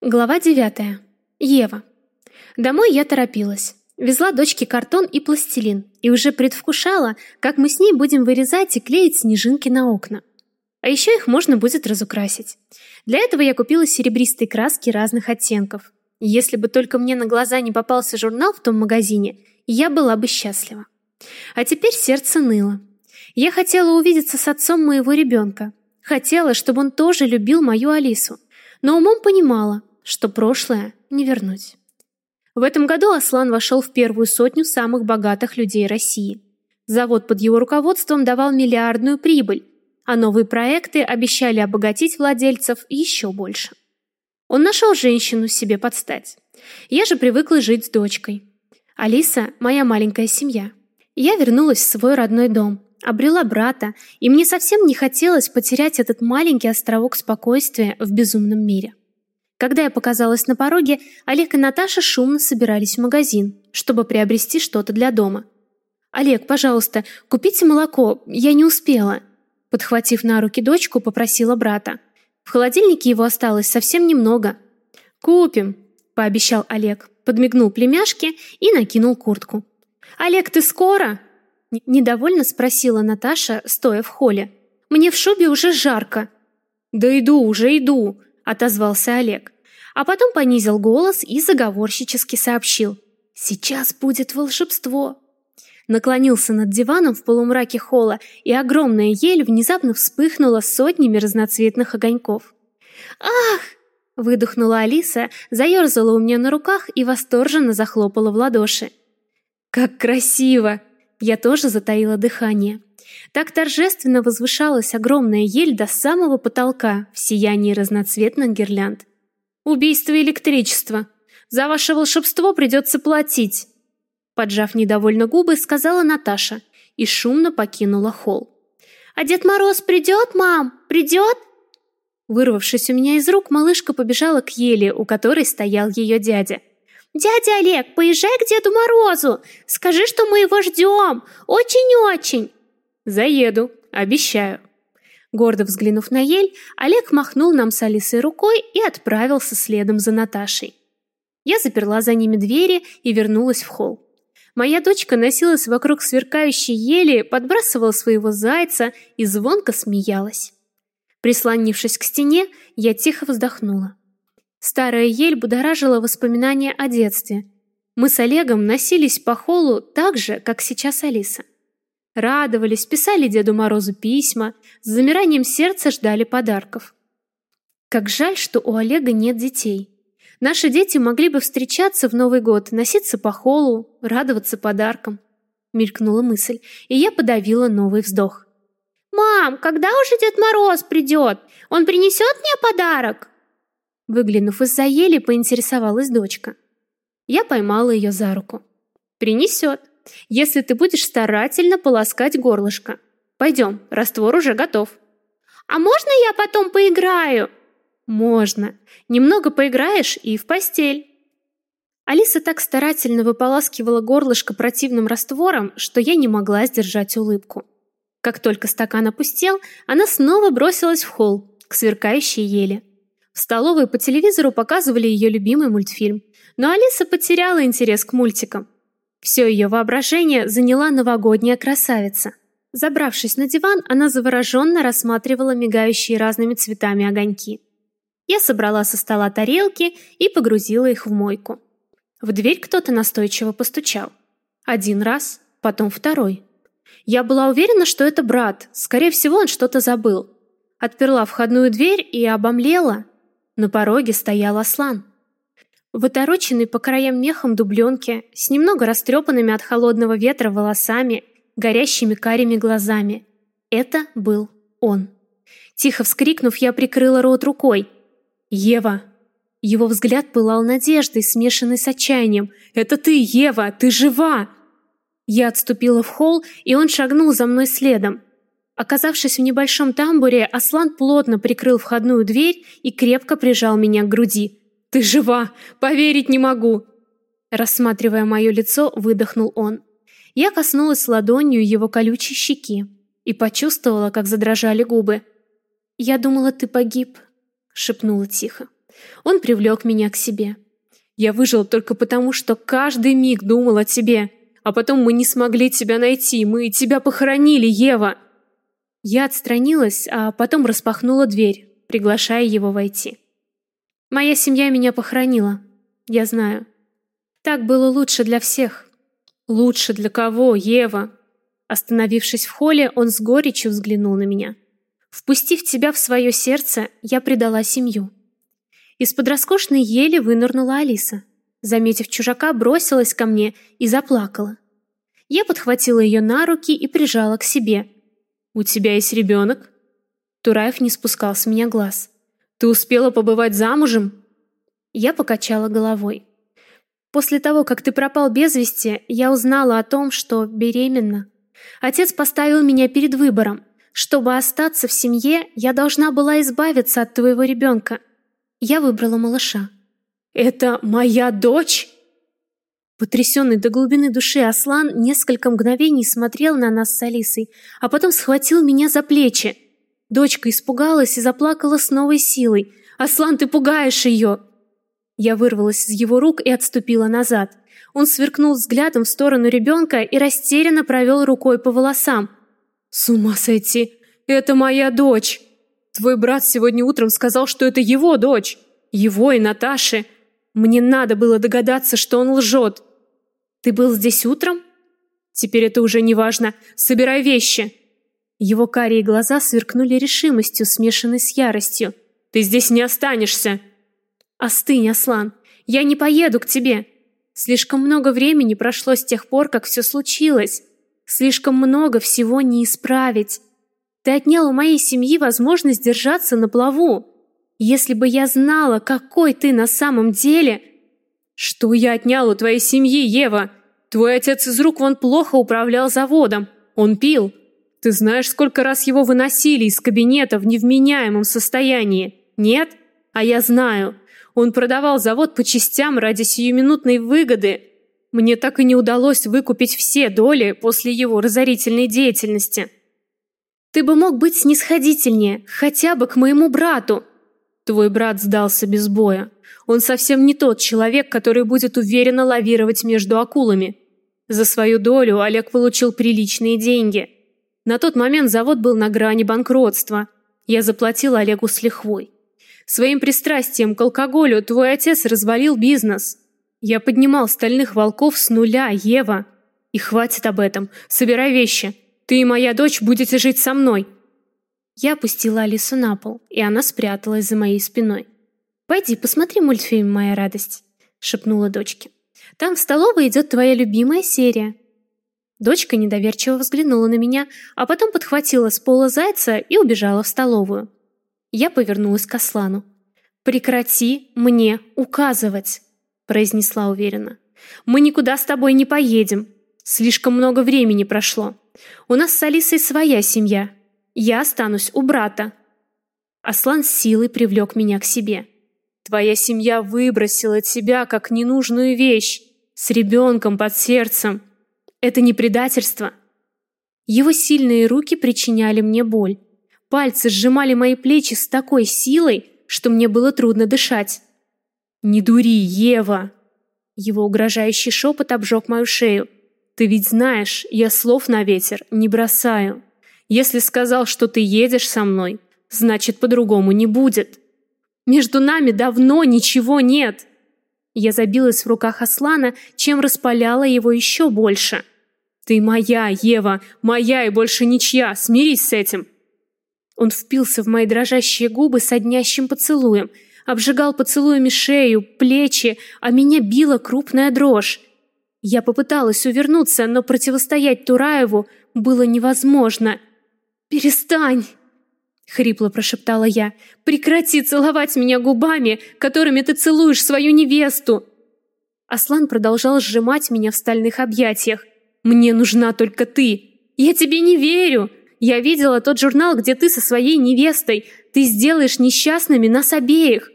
Глава 9. Ева. Домой я торопилась. Везла дочке картон и пластилин и уже предвкушала, как мы с ней будем вырезать и клеить снежинки на окна. А еще их можно будет разукрасить. Для этого я купила серебристые краски разных оттенков. Если бы только мне на глаза не попался журнал в том магазине, я была бы счастлива. А теперь сердце ныло. Я хотела увидеться с отцом моего ребенка. Хотела, чтобы он тоже любил мою Алису. Но умом понимала, что прошлое не вернуть. В этом году Аслан вошел в первую сотню самых богатых людей России. Завод под его руководством давал миллиардную прибыль, а новые проекты обещали обогатить владельцев еще больше. Он нашел женщину себе подстать. Я же привыкла жить с дочкой. Алиса – моя маленькая семья. Я вернулась в свой родной дом, обрела брата, и мне совсем не хотелось потерять этот маленький островок спокойствия в безумном мире. Когда я показалась на пороге, Олег и Наташа шумно собирались в магазин, чтобы приобрести что-то для дома. «Олег, пожалуйста, купите молоко, я не успела», подхватив на руки дочку, попросила брата. В холодильнике его осталось совсем немного. «Купим», – пообещал Олег, подмигнул племяшке и накинул куртку. «Олег, ты скоро?» – недовольно спросила Наташа, стоя в холле. «Мне в шубе уже жарко». «Да иду уже, иду», отозвался Олег, а потом понизил голос и заговорщически сообщил: "Сейчас будет волшебство". Наклонился над диваном в полумраке холла, и огромная ель внезапно вспыхнула сотнями разноцветных огоньков. "Ах!" выдохнула Алиса, заерзала у меня на руках и восторженно захлопала в ладоши. Как красиво! Я тоже затаила дыхание. Так торжественно возвышалась огромная ель до самого потолка в сиянии разноцветных гирлянд. «Убийство электричества! За ваше волшебство придется платить!» Поджав недовольно губы, сказала Наташа и шумно покинула холл. «А Дед Мороз придет, мам? Придет?» Вырвавшись у меня из рук, малышка побежала к ели, у которой стоял ее дядя. «Дядя Олег, поезжай к Деду Морозу! Скажи, что мы его ждем! Очень-очень!» «Заеду, обещаю». Гордо взглянув на ель, Олег махнул нам с Алисой рукой и отправился следом за Наташей. Я заперла за ними двери и вернулась в холл. Моя дочка носилась вокруг сверкающей ели, подбрасывала своего зайца и звонко смеялась. Прислонившись к стене, я тихо вздохнула. Старая ель будоражила воспоминания о детстве. Мы с Олегом носились по холлу так же, как сейчас Алиса радовались, писали Деду Морозу письма, с замиранием сердца ждали подарков. Как жаль, что у Олега нет детей. Наши дети могли бы встречаться в Новый год, носиться по холлу, радоваться подаркам. Мелькнула мысль, и я подавила новый вздох. «Мам, когда уже Дед Мороз придет? Он принесет мне подарок?» Выглянув из-за ели, поинтересовалась дочка. Я поймала ее за руку. «Принесет если ты будешь старательно полоскать горлышко. Пойдем, раствор уже готов. А можно я потом поиграю? Можно. Немного поиграешь и в постель. Алиса так старательно выполаскивала горлышко противным раствором, что я не могла сдержать улыбку. Как только стакан опустел, она снова бросилась в холл, к сверкающей еле. В столовой по телевизору показывали ее любимый мультфильм, но Алиса потеряла интерес к мультикам. Все ее воображение заняла новогодняя красавица. Забравшись на диван, она завороженно рассматривала мигающие разными цветами огоньки. Я собрала со стола тарелки и погрузила их в мойку. В дверь кто-то настойчиво постучал. Один раз, потом второй. Я была уверена, что это брат. Скорее всего, он что-то забыл. Отперла входную дверь и обомлела. На пороге стоял Аслан в отороченной по краям мехом дубленке, с немного растрепанными от холодного ветра волосами, горящими карими глазами. Это был он. Тихо вскрикнув, я прикрыла рот рукой. «Ева!» Его взгляд пылал надеждой, смешанной с отчаянием. «Это ты, Ева! Ты жива!» Я отступила в холл, и он шагнул за мной следом. Оказавшись в небольшом тамбуре, Аслан плотно прикрыл входную дверь и крепко прижал меня к груди. Ты жива! Поверить не могу!» Рассматривая мое лицо, выдохнул он. Я коснулась ладонью его колючей щеки и почувствовала, как задрожали губы. «Я думала, ты погиб», — шепнула тихо. Он привлек меня к себе. Я выжил только потому, что каждый миг думал о тебе. А потом мы не смогли тебя найти, мы тебя похоронили, Ева. Я отстранилась, а потом распахнула дверь, приглашая его войти. Моя семья меня похоронила. Я знаю. Так было лучше для всех. Лучше для кого, Ева? Остановившись в холле, он с горечью взглянул на меня. Впустив тебя в свое сердце, я предала семью. Из-под роскошной ели вынырнула Алиса. Заметив чужака, бросилась ко мне и заплакала. Я подхватила ее на руки и прижала к себе. «У тебя есть ребенок?» Тураев не спускал с меня глаз. «Ты успела побывать замужем?» Я покачала головой. «После того, как ты пропал без вести, я узнала о том, что беременна. Отец поставил меня перед выбором. Чтобы остаться в семье, я должна была избавиться от твоего ребенка. Я выбрала малыша. «Это моя дочь?» Потрясенный до глубины души Аслан несколько мгновений смотрел на нас с Алисой, а потом схватил меня за плечи. Дочка испугалась и заплакала с новой силой. «Аслан, ты пугаешь ее!» Я вырвалась из его рук и отступила назад. Он сверкнул взглядом в сторону ребенка и растерянно провел рукой по волосам. «С ума сойти! Это моя дочь!» Твой брат сегодня утром сказал, что это его дочь. Его и Наташи. Мне надо было догадаться, что он лжет. Ты был здесь утром? Теперь это уже не важно. Собирай вещи. Его карие глаза сверкнули решимостью, смешанной с яростью. Ты здесь не останешься. Остынь, Аслан. Я не поеду к тебе. Слишком много времени прошло с тех пор, как все случилось. Слишком много всего не исправить. Ты отнял у моей семьи возможность держаться на плаву. Если бы я знала, какой ты на самом деле... Что я отнял у твоей семьи, Ева? Твой отец из рук вон плохо управлял заводом. Он пил. Ты знаешь, сколько раз его выносили из кабинета в невменяемом состоянии? Нет? А я знаю. Он продавал завод по частям ради сиюминутной выгоды. Мне так и не удалось выкупить все доли после его разорительной деятельности. Ты бы мог быть снисходительнее, хотя бы к моему брату. Твой брат сдался без боя. Он совсем не тот человек, который будет уверенно лавировать между акулами. За свою долю Олег получил приличные деньги. На тот момент завод был на грани банкротства. Я заплатил Олегу с лихвой. Своим пристрастием к алкоголю твой отец развалил бизнес. Я поднимал стальных волков с нуля, Ева. И хватит об этом. Собирай вещи. Ты и моя дочь будете жить со мной. Я опустила Алису на пол, и она спряталась за моей спиной. Пойди, посмотри мультфильм «Моя радость», шепнула дочке. Там в столовой идет твоя любимая серия. Дочка недоверчиво взглянула на меня, а потом подхватила с пола зайца и убежала в столовую. Я повернулась к Аслану. «Прекрати мне указывать», — произнесла уверенно. «Мы никуда с тобой не поедем. Слишком много времени прошло. У нас с Алисой своя семья. Я останусь у брата. Аслан с силой привлек меня к себе. Твоя семья выбросила тебя как ненужную вещь, с ребенком под сердцем. Это не предательство. Его сильные руки причиняли мне боль. Пальцы сжимали мои плечи с такой силой, что мне было трудно дышать. «Не дури, Ева!» Его угрожающий шепот обжег мою шею. Ты ведь знаешь, я слов на ветер не бросаю. Если сказал, что ты едешь со мной, значит, по-другому не будет. Между нами давно ничего нет. Я забилась в руках Аслана, чем распаляла его еще больше. Ты моя, Ева, моя и больше ничья. Смирись с этим. Он впился в мои дрожащие губы соднящим поцелуем, обжигал поцелуями шею, плечи, а меня била крупная дрожь. Я попыталась увернуться, но противостоять Тураеву было невозможно. «Перестань!» — хрипло прошептала я. «Прекрати целовать меня губами, которыми ты целуешь свою невесту!» Аслан продолжал сжимать меня в стальных объятиях. «Мне нужна только ты! Я тебе не верю! Я видела тот журнал, где ты со своей невестой. Ты сделаешь несчастными нас обеих!»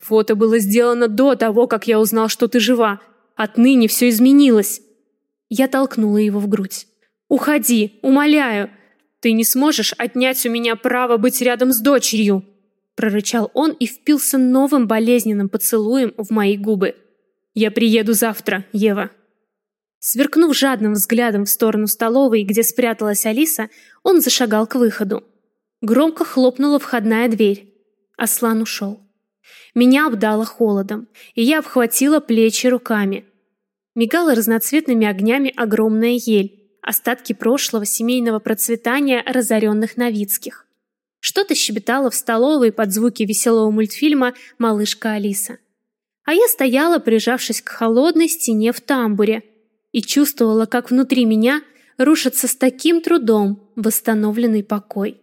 Фото было сделано до того, как я узнал, что ты жива. Отныне все изменилось. Я толкнула его в грудь. Уходи, умоляю. Ты не сможешь отнять у меня право быть рядом с дочерью. прорычал он и впился новым болезненным поцелуем в мои губы. «Я приеду завтра, Ева». Сверкнув жадным взглядом в сторону столовой, где спряталась Алиса, он зашагал к выходу. Громко хлопнула входная дверь. Аслан ушел. Меня обдало холодом, и я обхватила плечи руками. Мигала разноцветными огнями огромная ель, остатки прошлого семейного процветания разоренных Новицких. Что-то щебетало в столовой под звуки веселого мультфильма «Малышка Алиса». А я стояла, прижавшись к холодной стене в тамбуре, и чувствовала, как внутри меня рушится с таким трудом восстановленный покой.